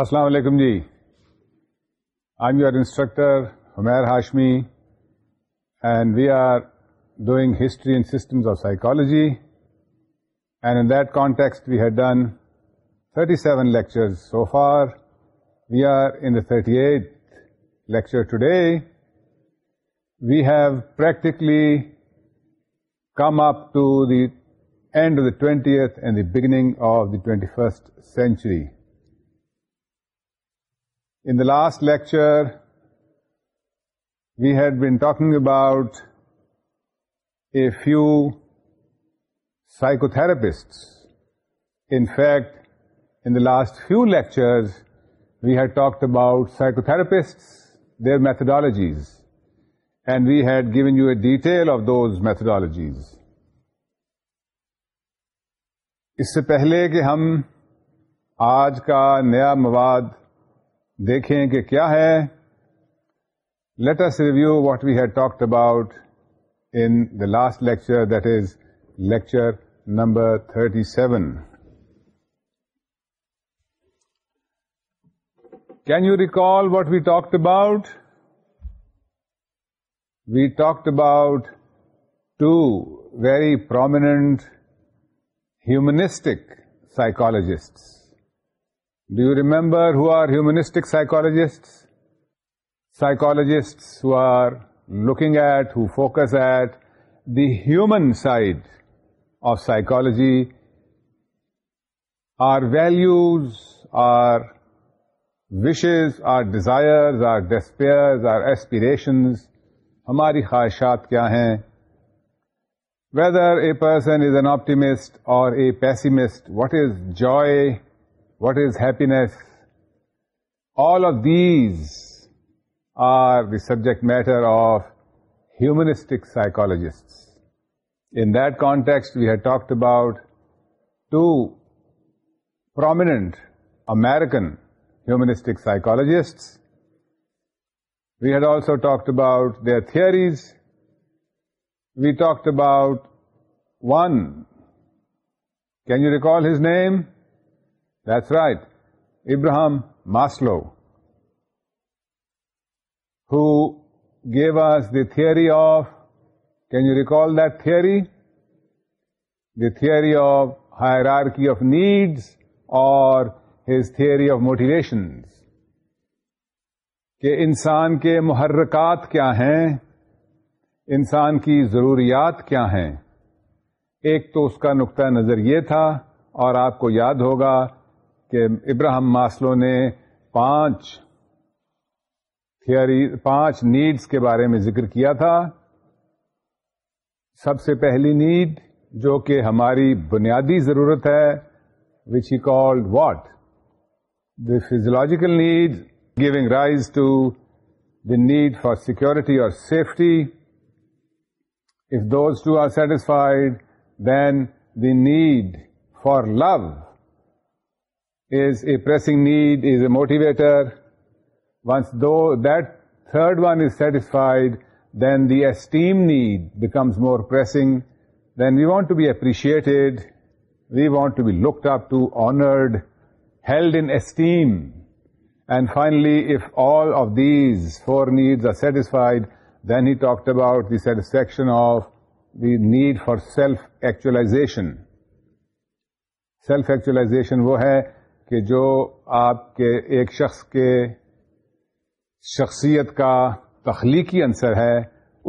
السلام علیکم جی I you are instructor Humair Hashmi and we are doing history and systems of psychology and in that context we had done thirty seven lecture so far we are in thirty eight lecture today we have practically come up to the end of the twentieth and the beginning of the twenty first century the last lecture we had been talking about a few psycho therapist in fact in the last few lecture we had talked about psychotherapist their methodologies and we had given you a detail of those methodologies اس سے پہلے کہ ہم آج کا نیا مواد دیکھیں کہ کیا ہے let's review what we had talked about in the last lecture that is lecture number thirty seven can you recall what we talked about we talked about two very prominent humanistic psychologist do you remember who are humanistic psychologist psychologist who are looking at who focus at the human side of psychology our values our wishes our desires our despairs our aspirations ہماری خواہشات کیا ہیں whether a person is an optimist or a pessimist what is جو what is happiness? All of these are the subject matter of humanistic psychologists. In that context, we had talked about two prominent American humanistic psychologists. We had also talked about their theories. We talked about one. Can you recall his name? Right Abraham Maslow gave the theory of can you recall that theory the theory of of hierarchy of needs or his theory of motivations. کہ انسان کے محرکات کیا ہیں انسان کی ضروریات کیا ہیں ایک تو اس کا نقطہ نظر یہ تھا اور آپ کو یاد ہوگا کہ ابراہم ماسلو نے پانچ تھیوری پانچ نیڈس کے بارے میں ذکر کیا تھا سب سے پہلی نیڈ جو کہ ہماری بنیادی ضرورت ہے which he called what the physiological need giving rise to the need for security اور safety if those two are satisfied then the need for love is a pressing need, is a motivator. Once though that third one is satisfied, then the esteem need becomes more pressing. Then we want to be appreciated, we want to be looked up to, honored, held in esteem. And finally, if all of these four needs are satisfied, then he talked about the satisfaction of the need for self-actualization. Self-actualization wo hai کہ جو آپ کے ایک شخص کے شخصیت کا تخلیقی عنصر ہے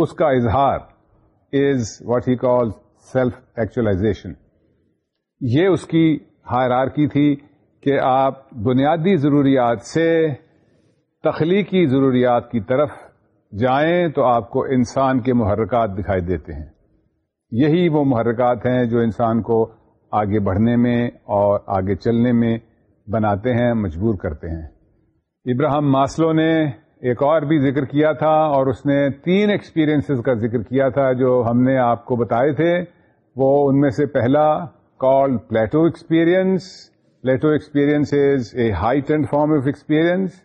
اس کا اظہار is what he call self actualization یہ اس کی حیرار کی تھی کہ آپ بنیادی ضروریات سے تخلیقی ضروریات کی طرف جائیں تو آپ کو انسان کے محرکات دکھائی دیتے ہیں یہی وہ محرکات ہیں جو انسان کو آگے بڑھنے میں اور آگے چلنے میں بناتے ہیں مجبور کرتے ہیں ابراہم ماسلو نے ایک اور بھی ذکر کیا تھا اور اس نے تین ایکسپیرئنسز کا ذکر کیا تھا جو ہم نے آپ کو بتائے تھے وہ ان میں سے پہلا call plateau experience plateau experience is a heightened form of experience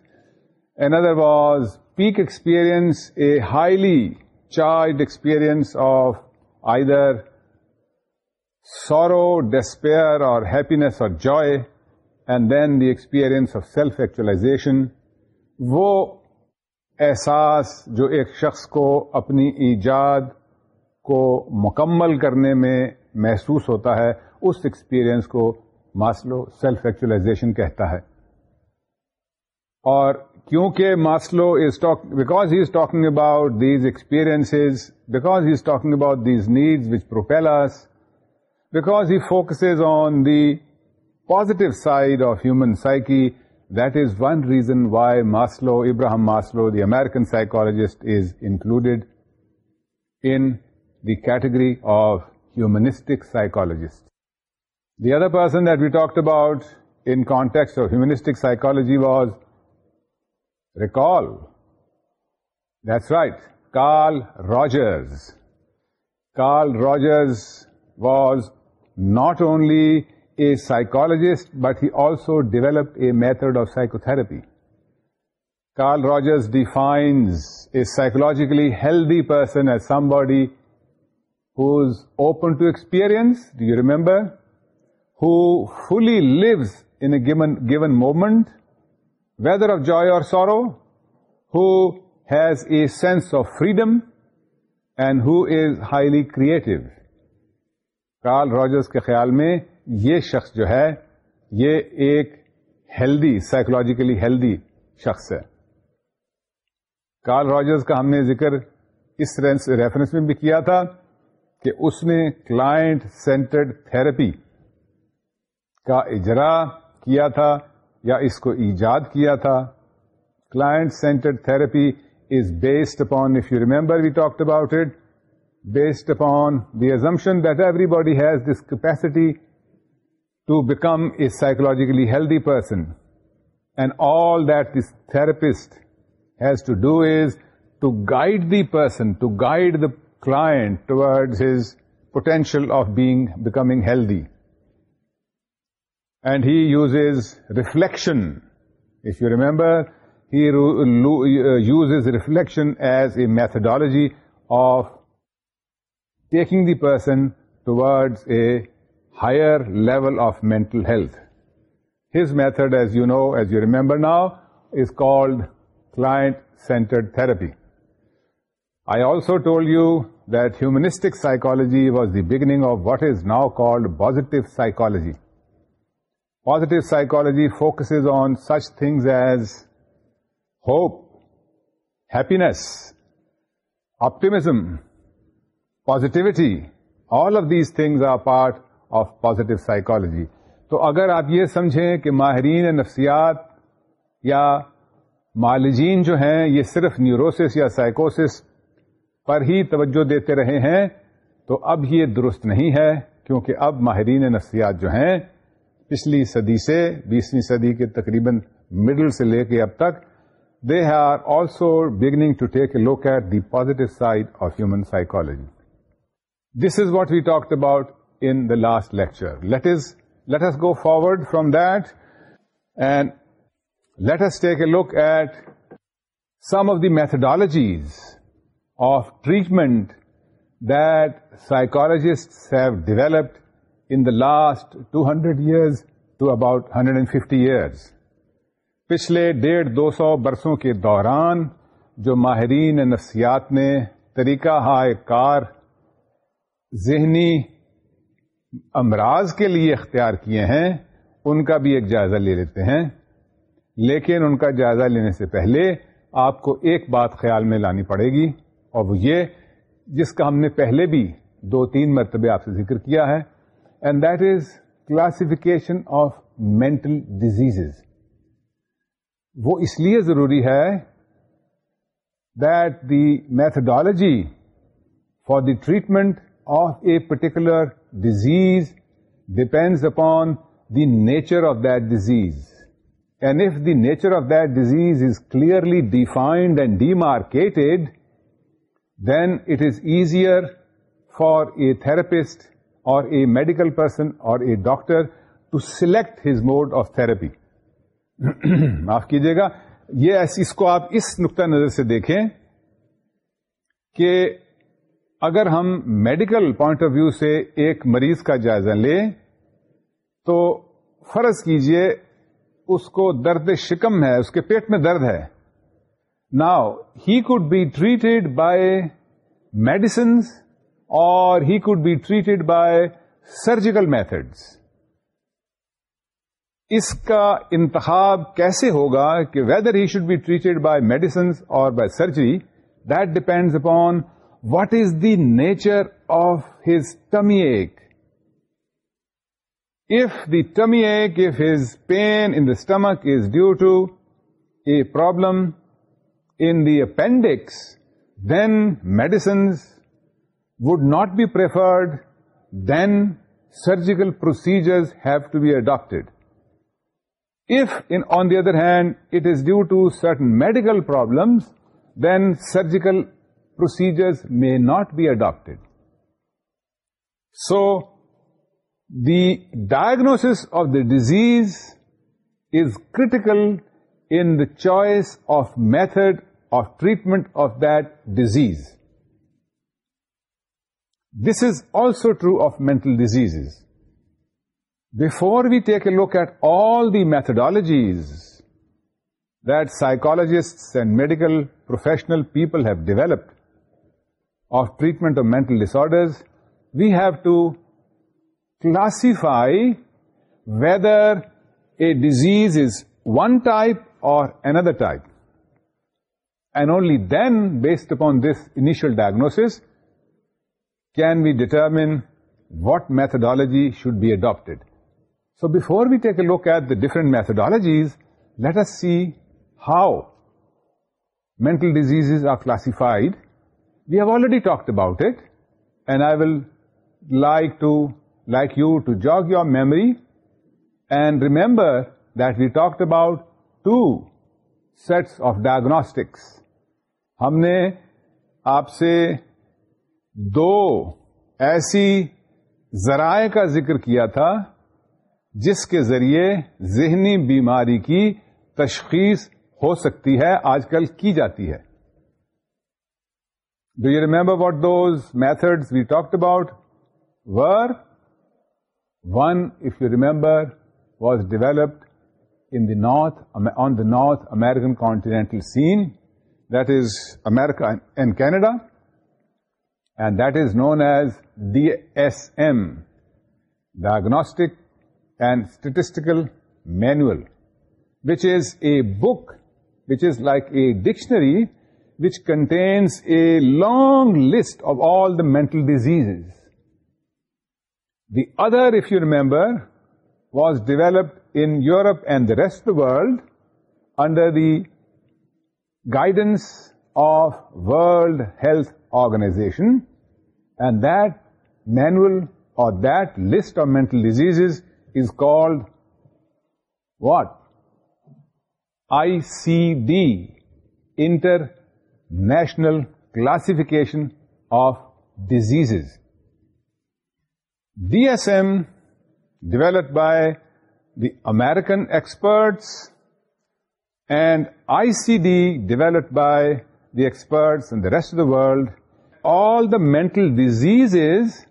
another was peak experience a highly charged experience of either sorrow despair or happiness or joy and then the experience of self actualisation وہ احساس جو ایک شخص کو اپنی ایجاد کو مکمل کرنے میں محسوس ہوتا ہے اس ایکسپیرئنس کو ماسلو سیلف ایکچولاشن کہتا ہے اور کیونکہ Maslow is because he is talking about these experience because he is talking about these needs which propel us because he focuses on the positive side of human psyche. That is one reason why Maslow, Abraham Maslow, the American psychologist, is included in the category of humanistic psychologists. The other person that we talked about in context of humanistic psychology was Recall. That's right, Carl Rogers. Carl Rogers was not only psychologist but he also develop a method of psychotherapy Carl Rogers defines a psychologically healthy person a somebody his open to experience do you remember who fully lean movement whether of joy sorrow who has a sense of freedom and who is highly creative Carl Rogers کے خیال میں یہ شخص جو ہے یہ ایک healthy psychologically healthy شخص ہے کارل راجرز کا ہم نے ذکر اس ریفرنس میں بھی کیا تھا کہ اس نے کلائنٹ سینٹرڈ تھراپی کا اجرا کیا تھا یا اس کو ایجاد کیا تھا client centred therapy is based upon if you remember we talk about it based upon the assumption that everybody has this capacity to become a psychologically healthy person. And all that this therapist has to do is to guide the person, to guide the client towards his potential of becoming healthy. And he uses reflection. If you remember, he uh, uses reflection as a methodology of taking the person towards a higher level of mental health. His method, as you know, as you remember now, is called client-centered therapy. I also told you that humanistic psychology was the beginning of what is now called positive psychology. Positive psychology focuses on such things as hope, happiness, optimism, positivity. All of these things are part of positive psychology تو اگر آپ یہ سمجھیں کہ ماہرین نفسیات یا مالجین جو ہیں یہ صرف نیوروسس یا سائیکوسس پر ہی توجہ دیتے رہے ہیں تو اب یہ درست نہیں ہے کیونکہ اب ماہرین نفسیات جو ہیں پچھلی صدی سے بیسویں صدی کے تقریباً مڈل سے لے کے اب تک they are also beginning to take a look at the positive side of human psychology this is what we talk about in the last lecture. Let us, let us go forward from that and let us take a look at some of the methodologies of treatment that psychologists have developed in the last 200 years to about 150 years. پچھلے ڈیڑھ دو سو برسوں کے دوران جو ماہرین نفسیات نے طریقہ ہائے کار ذہنی امراض کے لیے اختیار کیے ہیں ان کا بھی ایک جائزہ لے لیتے ہیں لیکن ان کا جائزہ لینے سے پہلے آپ کو ایک بات خیال میں لانی پڑے گی اور وہ یہ جس کا ہم نے پہلے بھی دو تین مرتبہ آپ سے ذکر کیا ہے and that is classification of mental disease وہ اس لیے ضروری ہے that the methodology for the treatment of a particular disease depends upon the nature of then if the nature of disease is clearly defined and demarcated then it is easier for a therapist or a medical person or a doctor to select his mode of therapy معاف کیجیے گا یہ ایسی اس کو آپ اس نقطۂ نظر سے دیکھیں کہ اگر ہم میڈیکل پوائنٹ آف ویو سے ایک مریض کا جائزہ لیں تو فرض کیجئے اس کو درد شکم ہے اس کے پیٹ میں درد ہے now he could be treated by medicines or he could be treated by surgical methods اس کا انتخاب کیسے ہوگا کہ whether he should be treated by medicines or by surgery that depends upon What is the nature of his tummy ache? If the tummy ache, if his pain in the stomach is due to a problem in the appendix, then medicines would not be preferred, then surgical procedures have to be adopted. If, on the other hand, it is due to certain medical problems, then surgical procedures may not be adopted. So, the diagnosis of the disease is critical in the choice of method of treatment of that disease. This is also true of mental diseases. Before we take a look at all the methodologies that psychologists and medical professional people have developed, of treatment of mental disorders, we have to classify whether a disease is one type or another type. And only then, based upon this initial diagnosis, can we determine what methodology should be adopted. So before we take a look at the different methodologies, let us see how mental diseases are classified we have already talked about it and I will like to like you to jog your memory and remember that we talked about two sets of diagnostics ہم نے آپ سے دو ایسی ذرائع کا ذکر کیا تھا جس کے ذریعے ذہنی بیماری کی تشخیص ہو سکتی ہے آج کل کی جاتی ہے Do you remember what those methods we talked about were? One, if you remember, was developed in the North American continental scene, that is America and Canada, and that is known as DSM, Diagnostic and Statistical Manual, which is a book which is like a dictionary which contains a long list of all the mental diseases. The other, if you remember, was developed in Europe and the rest of the world under the guidance of World Health Organization, and that manual or that list of mental diseases is called what? ICD, Inter National Classification of Diseases. DSM, developed by the American experts, and ICD, developed by the experts in the rest of the world. All the mental diseases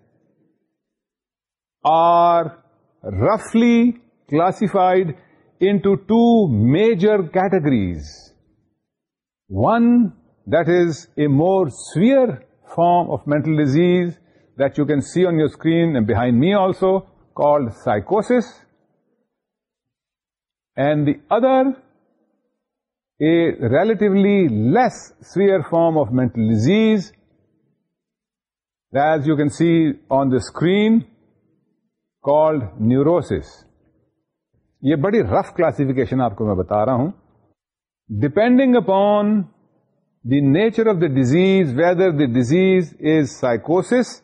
are roughly classified into two major categories. One that is a more severe form of disease disease that you can see on your screen behind me also called سائکوس and the other a relatively less severe form of mental disease these you can see on the screen called neurosis یہ بڑی رف classification آپ کو میں بتا رہا ہوں depending upon the nature of the disease, whether the disease is psychosis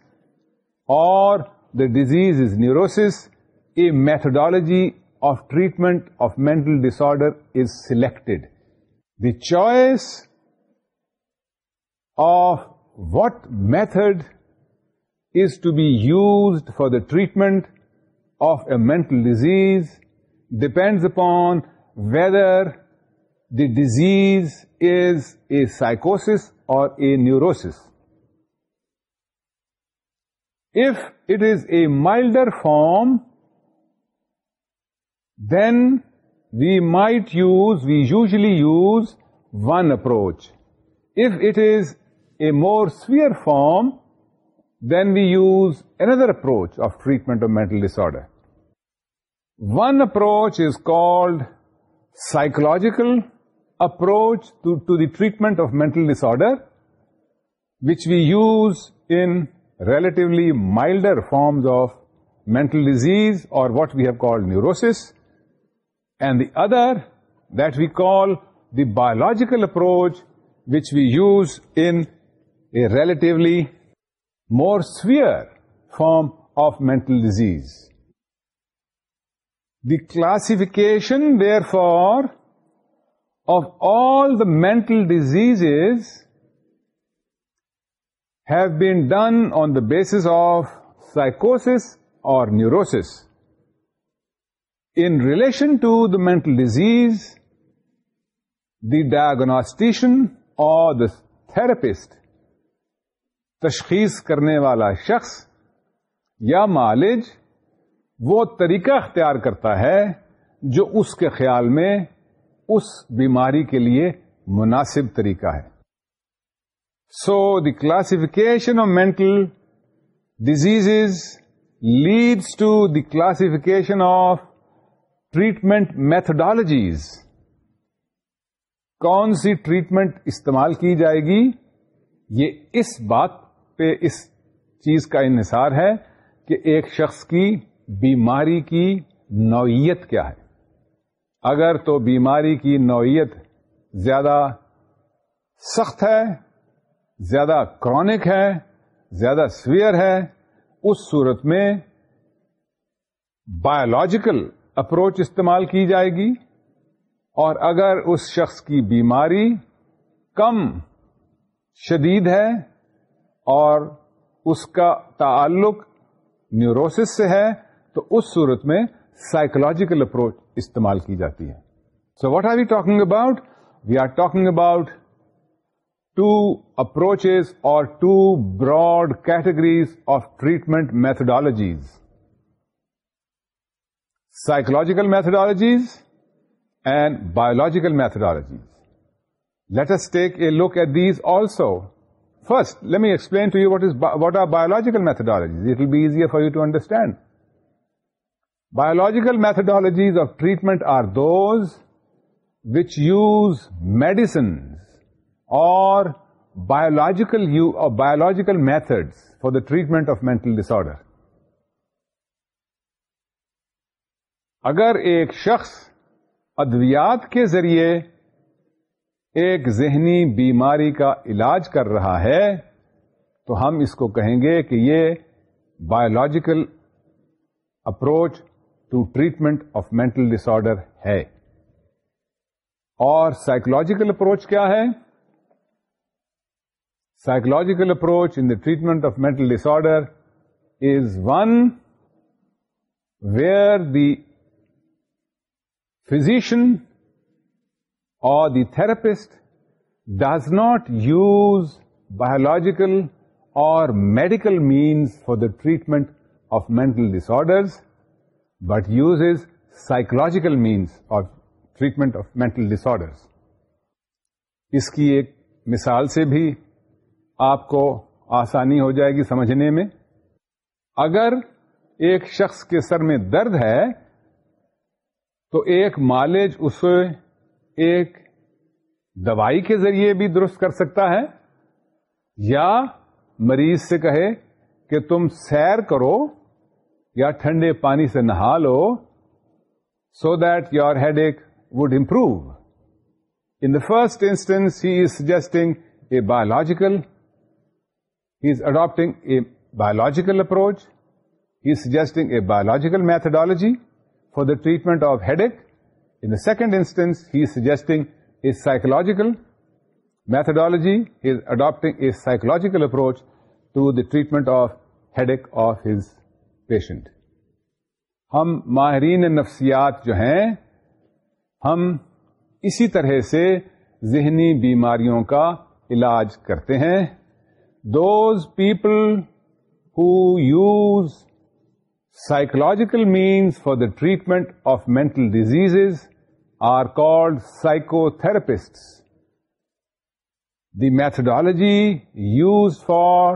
or the disease is neurosis, a methodology of treatment of mental disorder is selected. The choice of what method is to be used for the treatment of a mental disease depends upon whether the disease is a psychosis or a neurosis. If it is a milder form, then we usually use one approach. If it is a more severe form, then we use another approach of treatment of mental disorder. One approach is called psychological approach to the treatment of mental disorder, which we use in relatively milder forms of mental disease or what we have called neurosis, and the other that we call the biological approach, which we use in a relatively more severe form of mental disease. The classification, therefore, of all the mental diseases have been done on the basis of سائکوس or neurosis. In relation to the mental disease, the diagnostician or the therapist تشخیص کرنے والا شخص یا معالج وہ طریقہ اختیار کرتا ہے جو اس کے خیال میں اس بیماری کے لیے مناسب طریقہ ہے so the classification of mental disease leads to the classification of treatment methodologies کون سی ٹریٹمنٹ استعمال کی جائے گی یہ اس بات پہ اس چیز کا انحصار ہے کہ ایک شخص کی بیماری کی نوعیت کیا ہے اگر تو بیماری کی نوعیت زیادہ سخت ہے زیادہ کرونک ہے زیادہ سویئر ہے اس صورت میں بایولوجیکل اپروچ استعمال کی جائے گی اور اگر اس شخص کی بیماری کم شدید ہے اور اس کا تعلق نیوروسس سے ہے تو اس صورت میں سائیکولوجیکل اپروچ استعمال کی جاتی ہے so what are we talking about we are talking about two approaches or two broad categories of treatment methodologies psychological methodologies and biological methodologies let us take a look at these also first let me explain to you what is what are biological methodologies it will be easier for you to understand biological methodologies of treatment are those which use medicines or biological biological biological for the treatment of mental dis disorder اگر ایک شخص ادویات کے ذریعے ایک ذہنی بیماری کا علاج کر رہا ہے تو ہم اس کو کہیں گے کہ یہ biological approach to treatment of disorder ہے اور سائکولوجیکل اپروچ کیا ہے psychological approach in the treatment of mental disorder is one where the physician or the therapist does not use biological or medical means for the treatment of disorders but use as means means of treatment of mental dis اس کی ایک مثال سے بھی آپ کو آسانی ہو جائے گی سمجھنے میں اگر ایک شخص کے سر میں درد ہے تو ایک مالج اسے ایک دوائی کے ذریعے بھی درست کر سکتا ہے یا مریض سے کہے کہ تم سیر کرو یا ٹھنڈے پانی سے نہا لو so that your headache would improve in the first instance he is suggesting a biological he is adapting a biological approach he is suggesting a biological methodology for the treatment of headache in the second instance he is suggesting a psychological methodology is adapting a psychological approach to the treatment of headache of his patient ہم ماہرین نفسیات جو ہیں ہم اسی طرح سے ذہنی بیماریوں کا علاج کرتے ہیں those people who use psychological means for the treatment of mental disease are called psychotherapist the methodology use for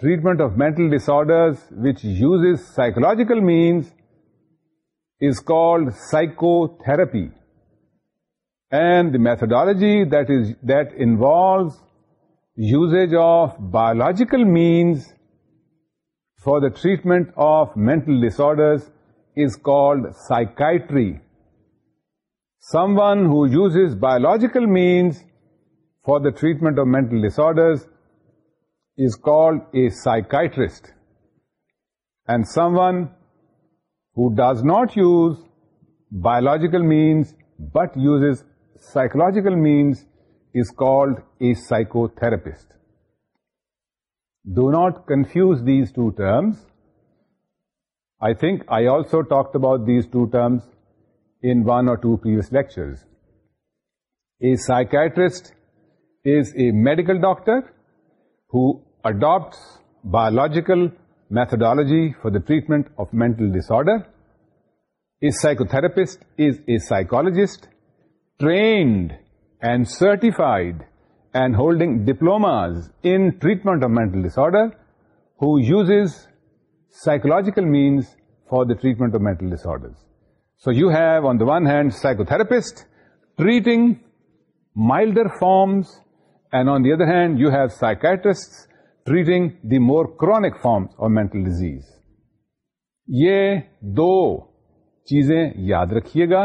treatment of mental disorders which uses psychological means is called psychotherapy. And the methodology that involves usage of biological means for the treatment of mental disorders is called psychiatry. Someone who uses biological means for the treatment of mental disorders is called a psychiatrist, and someone who does not use biological means but uses psychological means is called a psychotherapist. Do not confuse these two terms. I think I also talked about these two terms in one or two previous lectures. A psychiatrist is a medical doctor who adopts biological methodology for the treatment of mental disorder. A psychotherapist is a psychologist trained and certified and holding diplomas in treatment of mental disorder who uses psychological means for the treatment of mental disorders. So you have on the one hand psychotherapist treating milder forms, and on the other hand you have psychiatrists treating the more chronic forms of میں disease یہ دو چیزیں یاد رکھیے گا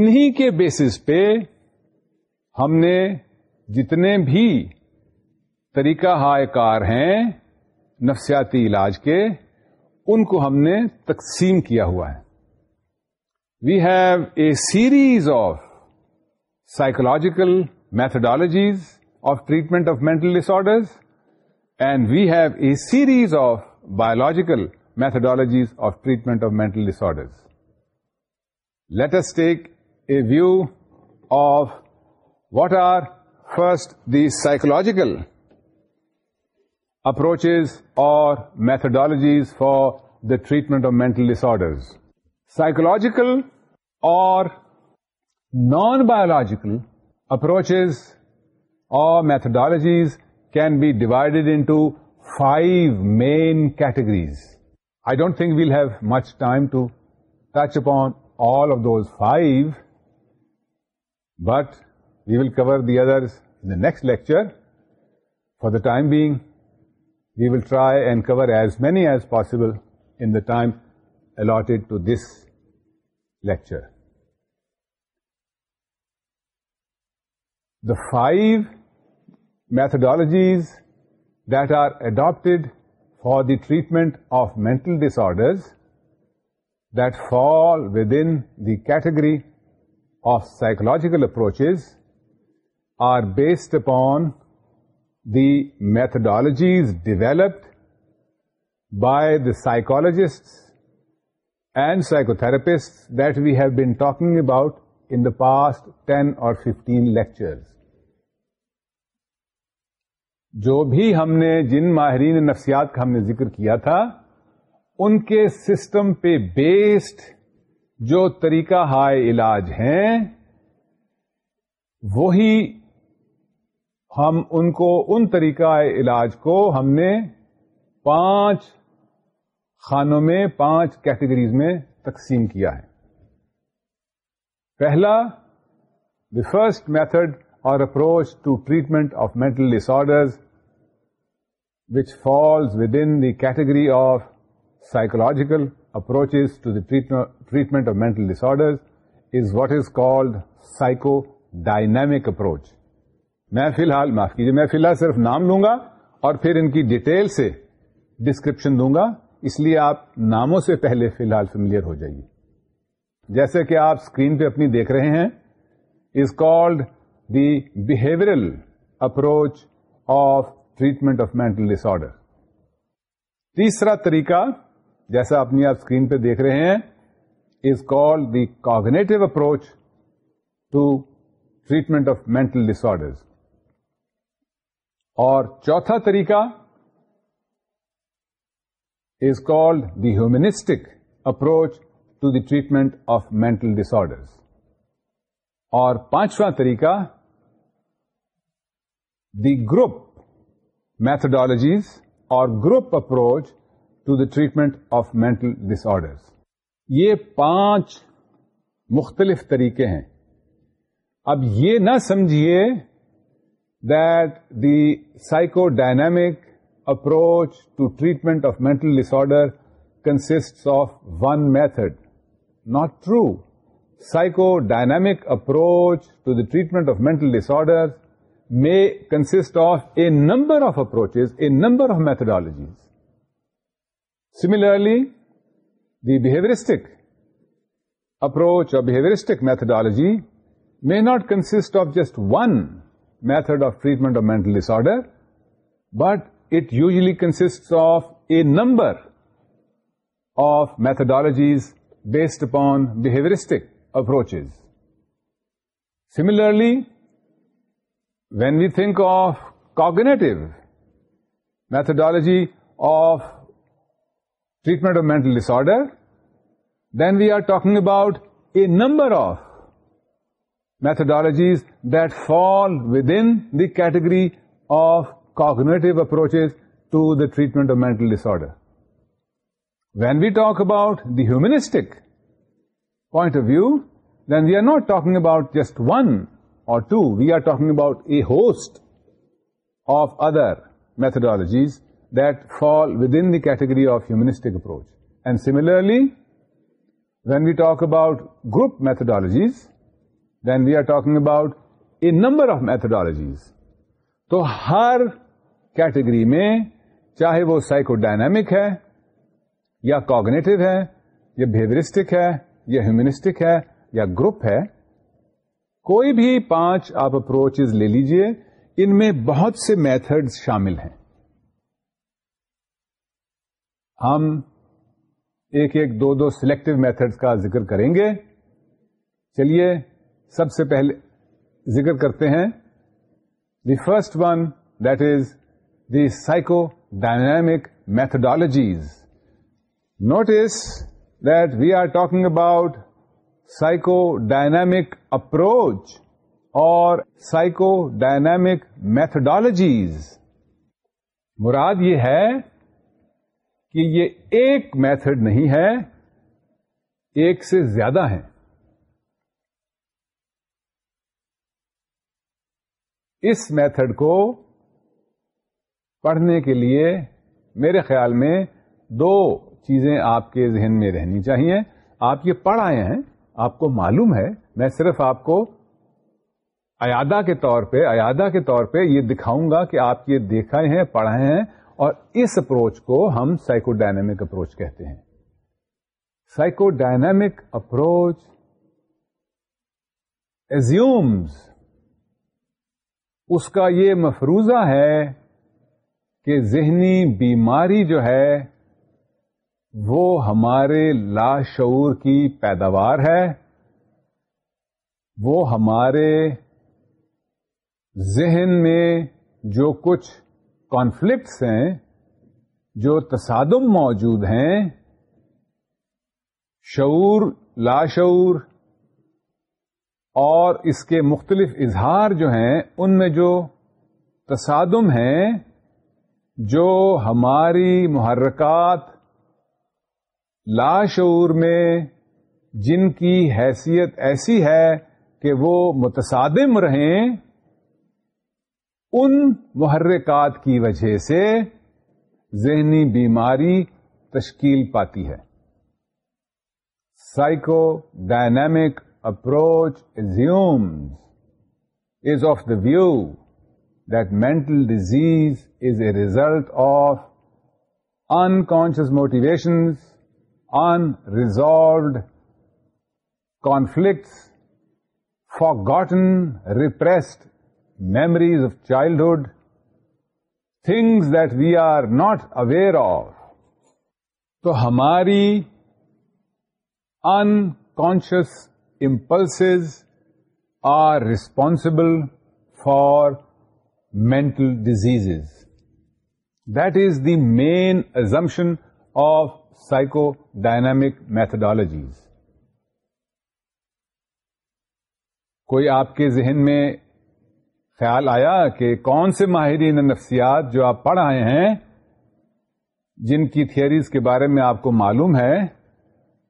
انہی کے basis پہ ہم نے جتنے بھی طریقہ ہائے کار ہیں نفسیاتی علاج کے ان کو ہم نے تقسیم کیا ہوا ہے we have a series of psychological methodologies of treatment of mental disorders And we have a series of biological methodologies of treatment of mental disorders. Let us take a view of what are first the psychological approaches or methodologies for the treatment of mental disorders. Psychological or non-biological approaches or methodologies can be divided into 5 main categories. I don't think we'll have much time to touch upon all of those 5, but we will cover the others in the next lecture. For the time being, we will try and cover as many as possible in the time allotted to this lecture. The 5 methodologies that are adopted for the treatment of mental disorders that fall within the category of psychological approaches are based upon the methodologies developed by the psychologists and psychotherapists that we have been talking about in the past 10 or 15 lectures. جو بھی ہم نے جن ماہرین نفسیات کا ہم نے ذکر کیا تھا ان کے سسٹم پہ بیسڈ جو طریقہ ہائے علاج ہیں وہی ہم ان کو ان طریقہ علاج کو ہم نے پانچ خانوں میں پانچ کیٹیگریز میں تقسیم کیا ہے پہلا the first method or approach to treatment of mental disorders which falls in the of of psychological to the treatment of of mental is what is called called psychodynamic approach میں فی الحال معاف کیجیے میں فی الحال صرف نام لوں گا اور پھر ان کی ڈیٹیل سے ڈسکرپشن دوں گا اس لیے آپ ناموں سے پہلے فی الحال فیملیئر ہو جائیے جیسے کہ آپ اسکرین پہ اپنی دیکھ رہے ہیں is called the behavioural approach of treatment of mental disorder تیسرا طریقہ جیسا اپنی آپ اسکرین پہ دیکھ رہے ہیں is call the cognitive approach to treatment of mental dis disorder اور چوتھا طریقہ is called the humanistic approach to the treatment of mental dis disorders اور پانچواں طریقہ the group methodologies or group approach to the treatment of mental disorders یہ پانچ مختلف طریقے ہیں اب یہ نہ سمجھیے that the psychodynamic approach to treatment of mental disorder consist of one method not true psychodynamic approach to the treatment of mental disorders may consist of a number of approaches, a number of methodologies. Similarly, the behavioristic approach or behavioristic methodology may not consist of just one method of treatment of mental disorder, but it usually consists of a number of methodologies based upon behavioristic approaches. Similarly, when we think of cognitive methodology of treatment of mental disorder, then we are talking about a number of methodologies that fall within the category of cognitive approaches to the treatment of mental disorder. When we talk about the humanistic point of view, then we are not talking about just one to we are talking about a host of other methodologies that fall within category of humanistic approach and similarly when we talk about group methodologies then we are talking about a number of methodologies تو ہر category میں چاہے وہ psycho dynamic ہے یا cognitive ہے یا بہرسٹک ہے یا ہیومنسٹک ہے یا گروپ ہے کوئی بھی پانچ آپ اپروچ لے لیجیے ان میں بہت سے میتھڈ شامل ہیں ہم ایک ایک دو دو سلیکٹو میتھڈ کا ذکر کریں گے چلیے سب سے پہلے ذکر کرتے ہیں the first one that is the psychodynamic methodologies notice that we are talking about psychodynamic approach or psychodynamic methodologies مراد یہ ہے کہ یہ ایک میتھڈ نہیں ہے ایک سے زیادہ ہیں اس میتھڈ کو پڑھنے کے لیے میرے خیال میں دو چیزیں آپ کے ذہن میں رہنی چاہیے آپ یہ پڑھ آئے ہیں آپ کو معلوم ہے میں صرف آپ کو ایادا کے طور پہ ایادا کے طور پہ یہ دکھاؤں گا کہ آپ یہ دیکھے ہیں پڑھائے ہیں اور اس اپروچ کو ہم سائیکو ڈائنمک اپروچ کہتے ہیں سائیکو ڈائنمک اپروچ ایزیومز اس کا یہ مفروضہ ہے کہ ذہنی بیماری جو ہے وہ ہمارے لاشعور کی پیداوار ہے وہ ہمارے ذہن میں جو کچھ کانفلکٹس ہیں جو تصادم موجود ہیں شعور لاشعور اور اس کے مختلف اظہار جو ہیں ان میں جو تصادم ہیں جو ہماری محرکات شعور میں جن کی حیثیت ایسی ہے کہ وہ متصادم رہیں ان محرکات کی وجہ سے ذہنی بیماری تشکیل پاتی ہے psychodynamic approach assume is of the view that mental disease is a result of unconscious motivations unresolved conflicts forgotten repressed memories of childhood things that we are not aware or تو ہماری unconscious impulse are responsible for mental disease that is the main assumption of psychodynamic methodologies کوئی آپ کے ذہن میں خیال آیا کہ کون سے ماہرین نفسیات جو آپ پڑھ آئے ہیں جن کی تھیئریز کے بارے میں آپ کو معلوم ہے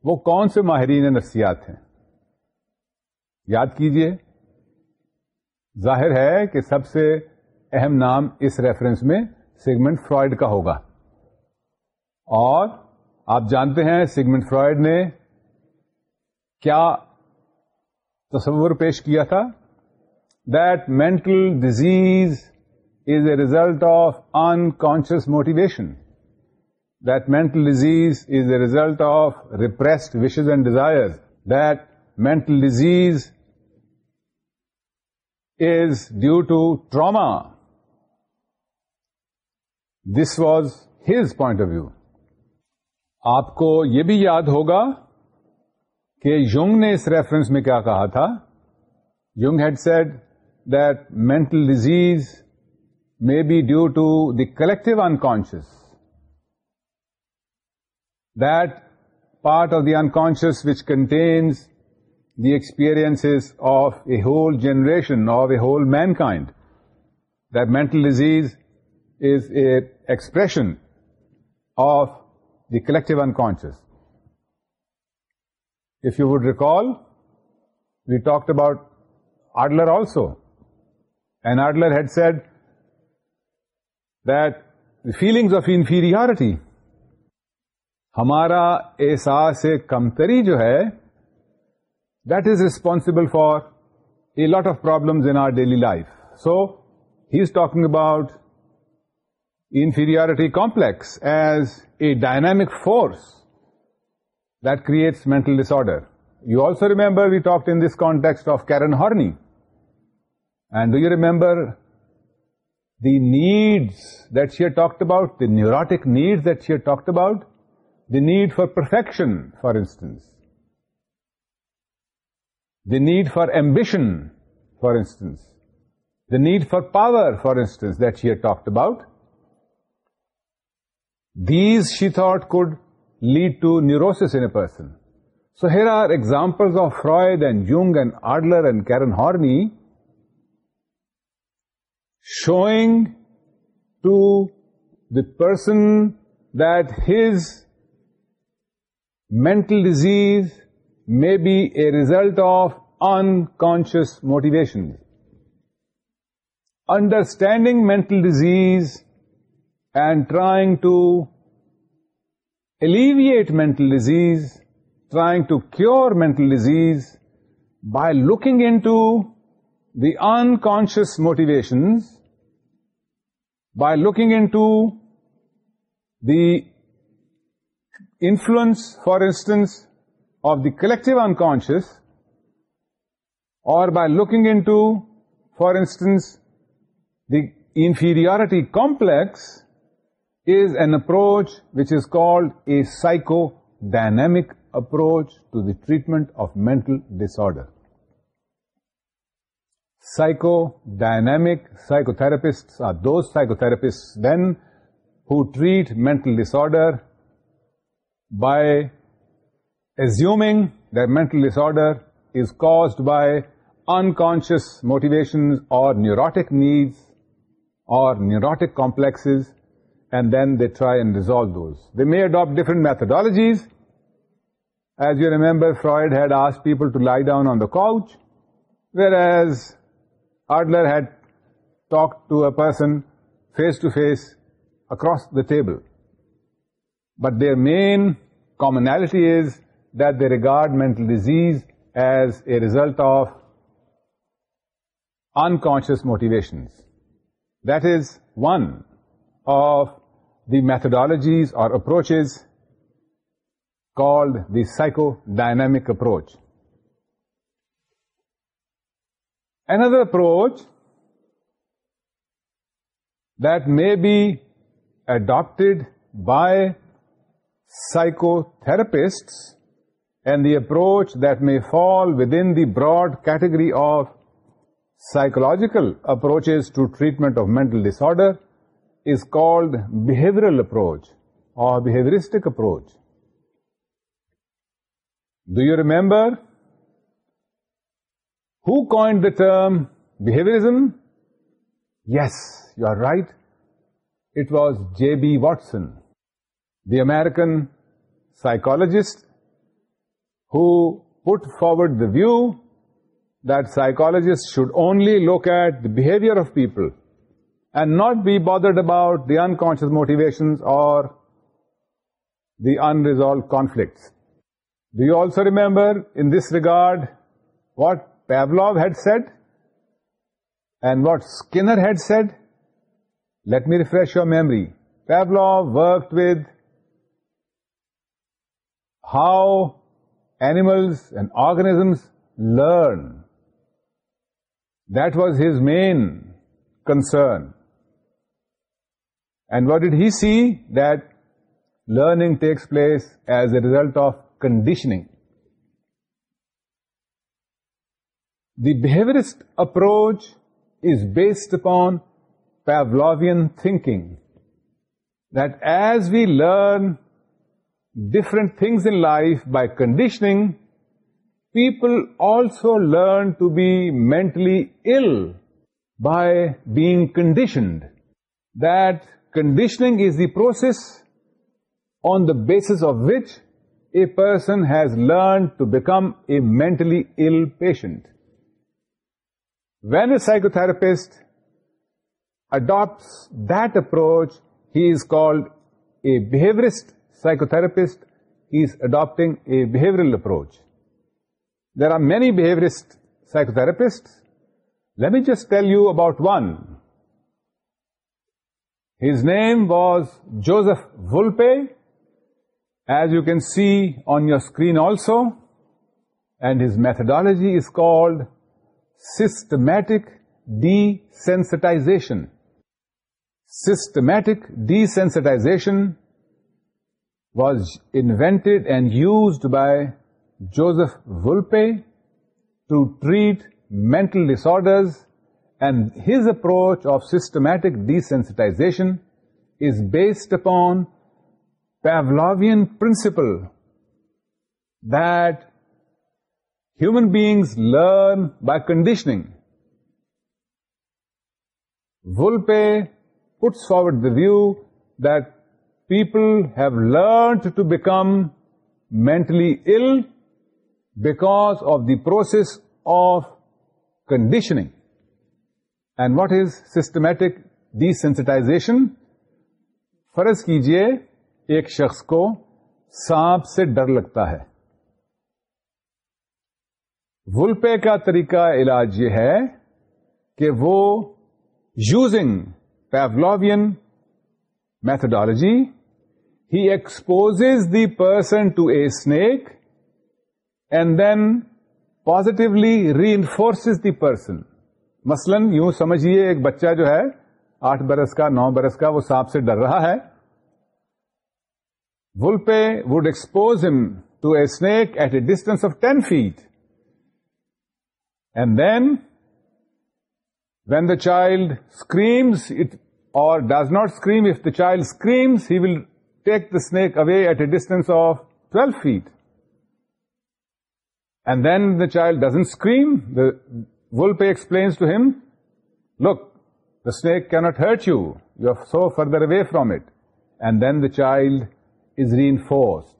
وہ کون سے ماہرین نفسیات ہیں یاد کیجئے ظاہر ہے کہ سب سے اہم نام اس ریفرنس میں سیگمنٹ فرائڈ کا ہوگا اور آپ جانتے ہیں سیگمنٹ فرائڈ نے کیا تصور پیش کیا تھا that mental disease is a result of unconscious motivation that mental disease is a result of repressed wishes and desire that mental disease is due to trauma this was his point of view آپ کو یہ بھی یاد ہوگا کہ Jung نے اس reference میں کیا کہا تھا Jung had said that mental disease may be due to the collective unconscious that part of the unconscious which contains the experience of a whole generation of a whole mankind that mental disease is a expression of the collective unconscious if you would recall we talk about Adler also and Adler had said that feelings of inferiority ہمارا احساس کمتری جو ہے that is responsible for a lot of problems in our daily life so he is talking about inferiority complex as a dynamic force that creates mental disorder. You also remember we talked in this context of Karen Horney. And do you remember the needs that she had talked about, the neurotic needs that she had talked about? The need for perfection, for instance. The need for ambition, for instance. The need for power, for instance, that she had talked about. These, she thought, could lead to neurosis in a person. So here are examples of Freud and Jung and Adler and Karen Horney showing to the person that his mental disease may be a result of unconscious motivations. Understanding mental disease and trying to alleviate mental disease, trying to cure mental disease by looking into the unconscious motivations, by looking into the influence, for instance, of the collective unconscious, or by looking into, for instance, the inferiority complex, is an approach which is called a psychodynamic approach to the treatment of mental disorder. Psychodynamic psychotherapists are those psychotherapists then who treat mental disorder by assuming that mental disorder is caused by unconscious motivations or neurotic needs or neurotic complexes and then they try and resolve those. They may adopt different methodologies. As you remember, Freud had asked people to lie down on the couch, whereas Adler had talked to a person face to face across the table. But their main commonality is that they regard mental disease as a result of unconscious motivations. That is, one of the methodologies or approaches called the psychodynamic approach. Another approach that may be adopted by psychotherapists, and the approach that may fall within the broad category of psychological approaches to treatment of mental disorder, is called behavioral approach or behavioristic approach. Do you remember who coined the term behaviorism? Yes, you are right. It was J.B. Watson, the American psychologist who put forward the view that psychologists should only look at the behavior of people and not be bothered about the unconscious motivations or the unresolved conflicts. Do you also remember in this regard what Pavlov had said and what Skinner had said? Let me refresh your memory. Pavlov worked with how animals and organisms learn. That was his main concern. And what did he see? That learning takes place as a result of conditioning. The behaviorist approach is based upon Pavlovian thinking, that as we learn different things in life by conditioning, people also learn to be mentally ill by being conditioned. That Conditioning is the process on the basis of which a person has learned to become a mentally ill patient. When a psychotherapist adopts that approach, he is called a behaviorist psychotherapist. He is adopting a behavioral approach. There are many behaviorist psychotherapists. Let me just tell you about one. His name was Joseph Volpe, as you can see on your screen also, and his methodology is called systematic desensitization. Systematic desensitization was invented and used by Joseph Volpe to treat mental disorders and his approach of systematic desensitization is based upon Pavlovian principle that human beings learn by conditioning. Volpe puts forward the view that people have learned to become mentally ill because of the process of conditioning. What is systematic desensitization فرض کیجئے ایک شخص کو سانپ سے ڈر لگتا ہے ولپے کا طریقہ علاج یہ ہے کہ وہ using Pavlov methodology he expose the person to a snake and then positively reinforces the person مثلا یوں سمجھیے ایک بچہ جو ہے آٹھ برس کا نو برس کا وہ سانپ سے ڈر رہا ہے will pay expose him to a snake at a distance of ten feet and then when the child screams or does not scream if the child screams he will take the snake away at a distance of twelve feet and then the child doesn't scream Volpe explains to him, look, the snake cannot hurt you. You are so further away from it. And then the child is reinforced.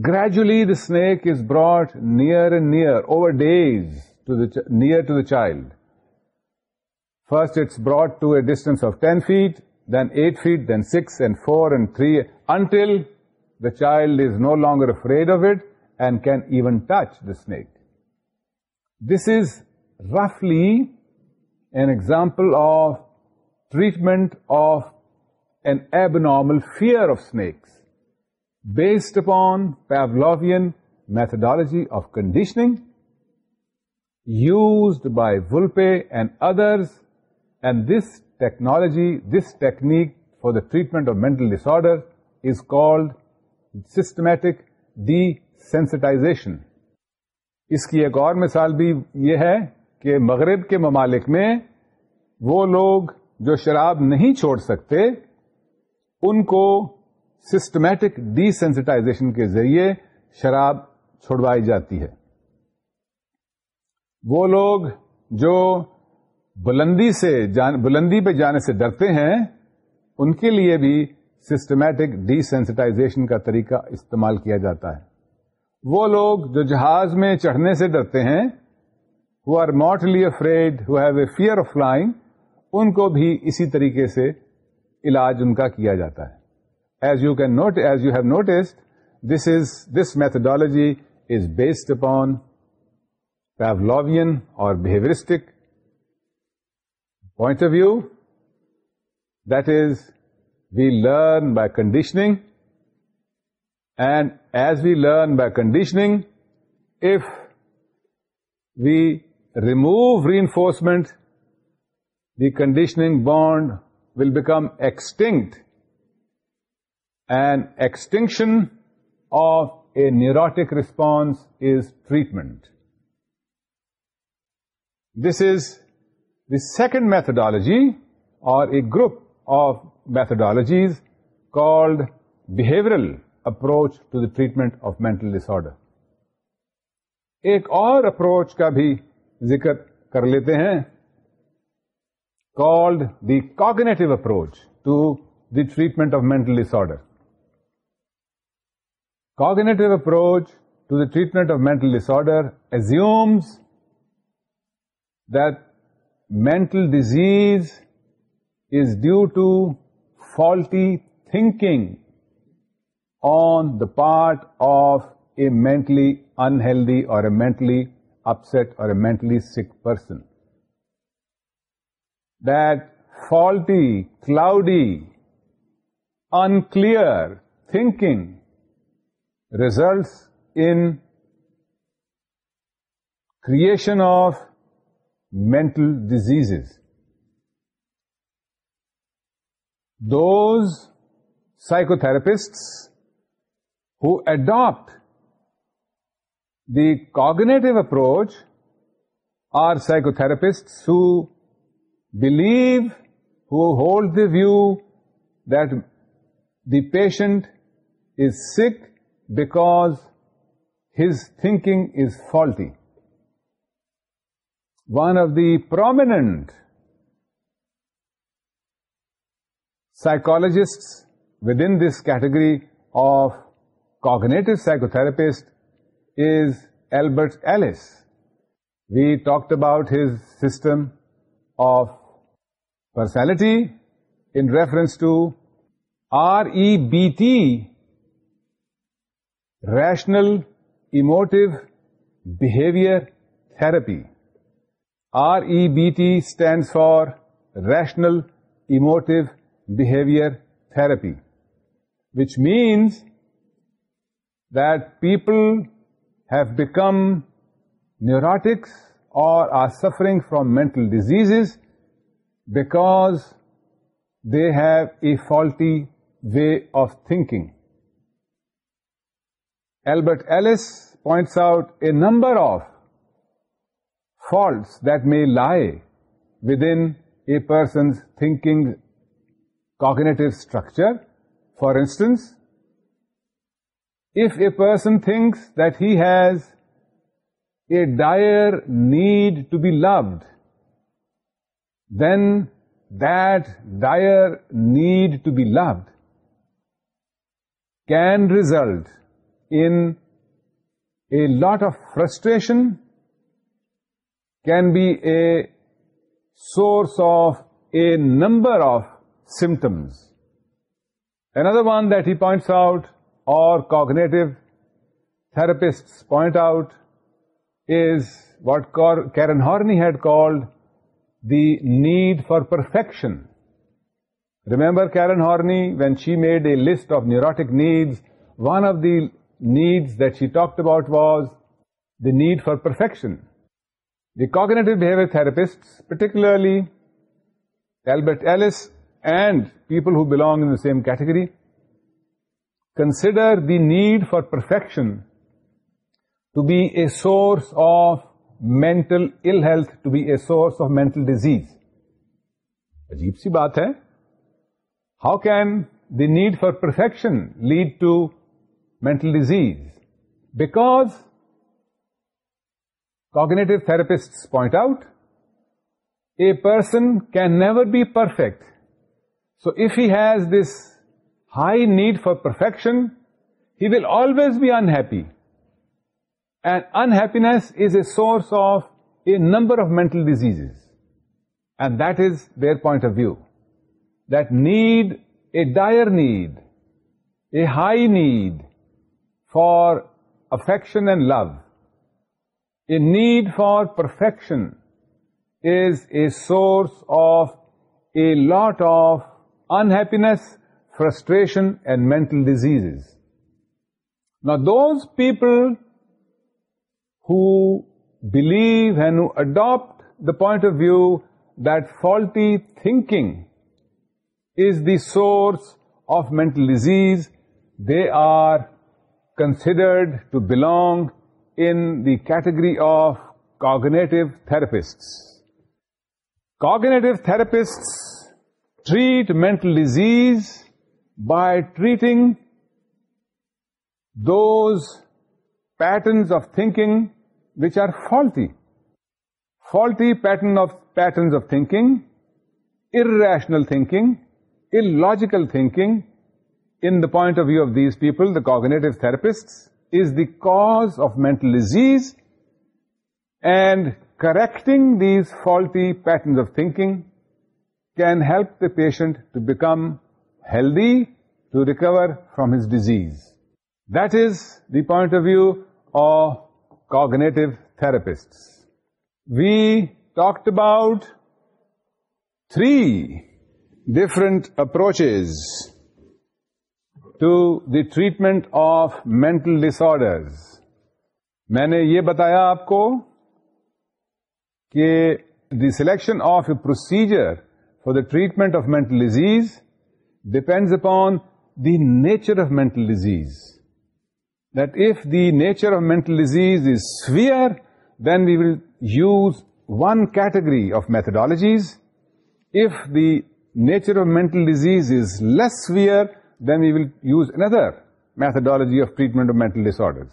Gradually the snake is brought near and near, over days, near to the child. First it's brought to a distance of 10 feet, then 8 feet, then 6 and 4 and 3, until the child is no longer afraid of it and can even touch the snake. This is roughly an example of treatment of an abnormal fear of snakes based upon Pavlovian methodology of conditioning used by Volpe and others, and this technique for the treatment of mental disorder is called systematic desensitization. اس کی ایک اور مثال بھی یہ ہے کہ مغرب کے ممالک میں وہ لوگ جو شراب نہیں چھوڑ سکتے ان کو سسٹمیٹک ڈی سینسٹائزیشن کے ذریعے شراب چھڑوائی جاتی ہے وہ لوگ جو بلندی سے جان بلندی پہ جانے سے ڈرتے ہیں ان کے لیے بھی سسٹمیٹک ڈی سینسٹائزیشن کا طریقہ استعمال کیا جاتا ہے وہ لوگ جو جہاز میں چڑھنے سے ڈرتے ہیں who are afraid who afraid who fear of flying ان کو بھی اسی طریقے سے علاج ان کا کیا جاتا ہے as you can as you have noticed this is this methodology is based upon upon pavlovian or behaviouristic point of view that is we learn by conditioning And as we learn by conditioning, if we remove reinforcement, the conditioning bond will become extinct. And extinction of a neurotic response is treatment. This is the second methodology, or a group of methodologies called behavioral approach to the treatment of disorder ایک اور approach کا بھی ذکر کر لیتے ہیں called the cognitive approach to the treatment of mental disorder cognitive approach to the treatment of disorder assumes that mental disease is due to faulty thinking on the part of a mentally unhealthy or a mentally upset or a mentally sick person. That faulty, cloudy, unclear thinking results in creation of mental diseases. Those psychotherapists who adopt the cognitive approach are psychotherapists who believe, who hold the view that the patient is sick because his thinking is faulty. One of the prominent psychologists within this category of cognitive psychotherapist is Albert Ellis. We talked about his system of personality in reference to REBT, Rational Emotive Behavior Therapy. REBT stands for Rational Emotive Behavior Therapy, which means that people have become neurotics or are suffering from mental diseases because they have a faulty way of thinking. Albert Ellis points out a number of faults that may lie within a person's thinking cognitive structure. For instance, if a person thinks that he has a dire need to be loved, then that dire need to be loved can result in a lot of frustration, can be a source of a number of symptoms. Another one that he points out or cognitive therapists point out is what Karen Horney had called the need for perfection. Remember Karen Horney, when she made a list of neurotic needs, one of the needs that she talked about was the need for perfection. The cognitive behavior therapists, particularly Albert Ellis and people who belong in the same category, consider the need for perfection to be a source of mental ill health to be a source of mental disease عجیب سی بات ہے how can the need for perfection lead to mental disease because cognitive therapist point out a person can never be perfect so if he has this high need for perfection, he will always be unhappy. And unhappiness is a source of a number of mental diseases. And that is their point of view. That need, a dire need, a high need for affection and love, a need for perfection is a source of a lot of unhappiness frustration, and mental diseases. Now, those people who believe and who adopt the point of view that faulty thinking is the source of mental disease, they are considered to belong in the category of cognitive therapists. Cognitive therapists treat mental disease by treating those patterns of thinking which are faulty. Faulty patterns of thinking, irrational thinking, illogical thinking, in the point of view of these people, the cognitive therapists, is the cause of mental disease, and correcting these faulty patterns of thinking can help the patient to become to recover from his disease that is the point of view of cognitive therapist we talked about three different approach to the treatment of mental disorders میں نے یہ بتایا آپ کو کہ the selection of you procedure for the treatment of mental disease depends upon the nature of mental disease. That if the nature of mental disease is severe, then we will use one category of methodologies. If the nature of mental disease is less severe, then we will use another methodology of treatment of mental disorders.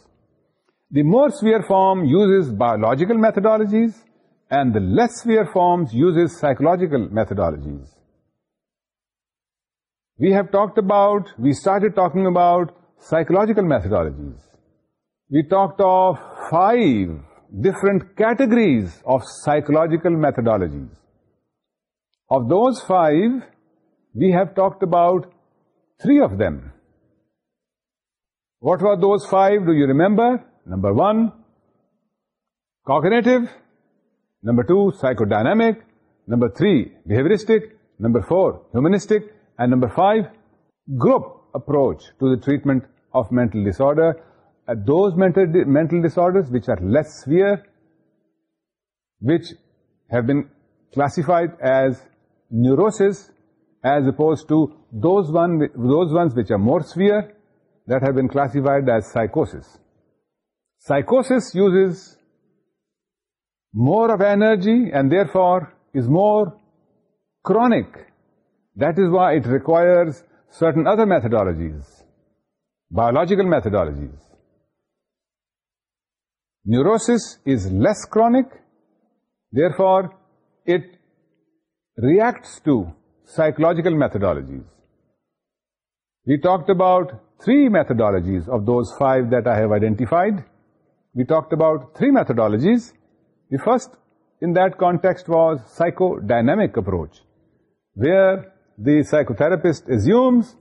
The more severe form uses biological methodologies, and the less severe forms uses psychological methodologies. We started talking about psychological methodologies. We talked of 5 different categories of psychological methodologies. Of those 5, we have talked about 3 of them. What were those 5? Do you remember? Number 1, cognitive. Number 2, psychodynamic. Number 3, behavioristic. Number 4, humanistic. And number 5, group approach to the treatment of mental disorder. Uh, those mental disorders which are less severe, which have been classified as neurosis, as opposed to those ones which are more severe, that have been classified as psychosis. Psychosis uses more of energy and therefore is more chronic that is why it requires certain other methodologies, biological methodologies. Neurosis is less chronic, therefore it reacts to psychological methodologies. We talked about 3 methodologies of those 5 that I have identified. We talked about 3 methodologies. The first in that context was psychodynamic approach, where the psychotherapist assumes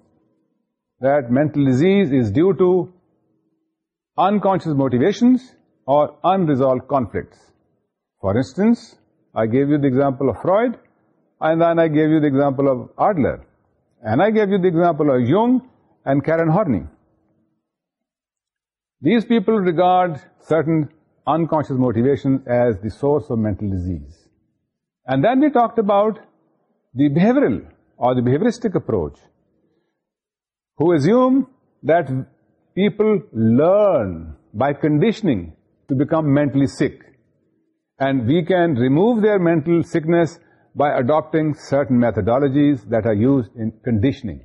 that mental disease is due to unconscious motivations or unresolved conflicts. For instance, I gave you the example of Freud, and then I gave you the example of Adler, and I gave you the example of Jung and Karen Horney. These people regard certain unconscious motivations as the source of mental disease. And then we talked about the behavioral or the behavioristic approach, who assume that people learn by conditioning to become mentally sick, and we can remove their mental sickness by adopting certain methodologies that are used in conditioning.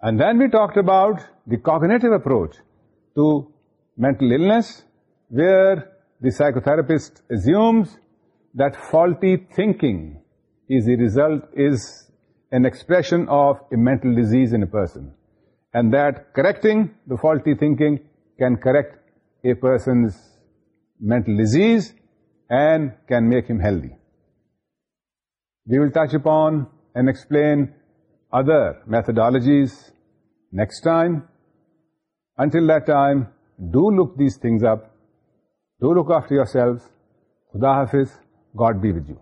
And then we talked about the cognitive approach to mental illness, where the psychotherapist assumes that faulty thinking is the result is an expression of a mental disease in a person. And that correcting the faulty thinking can correct a person's mental disease and can make him healthy. We will touch upon and explain other methodologies next time. Until that time, do look these things up. Do look after yourselves. Khuda Hafiz. God be with you.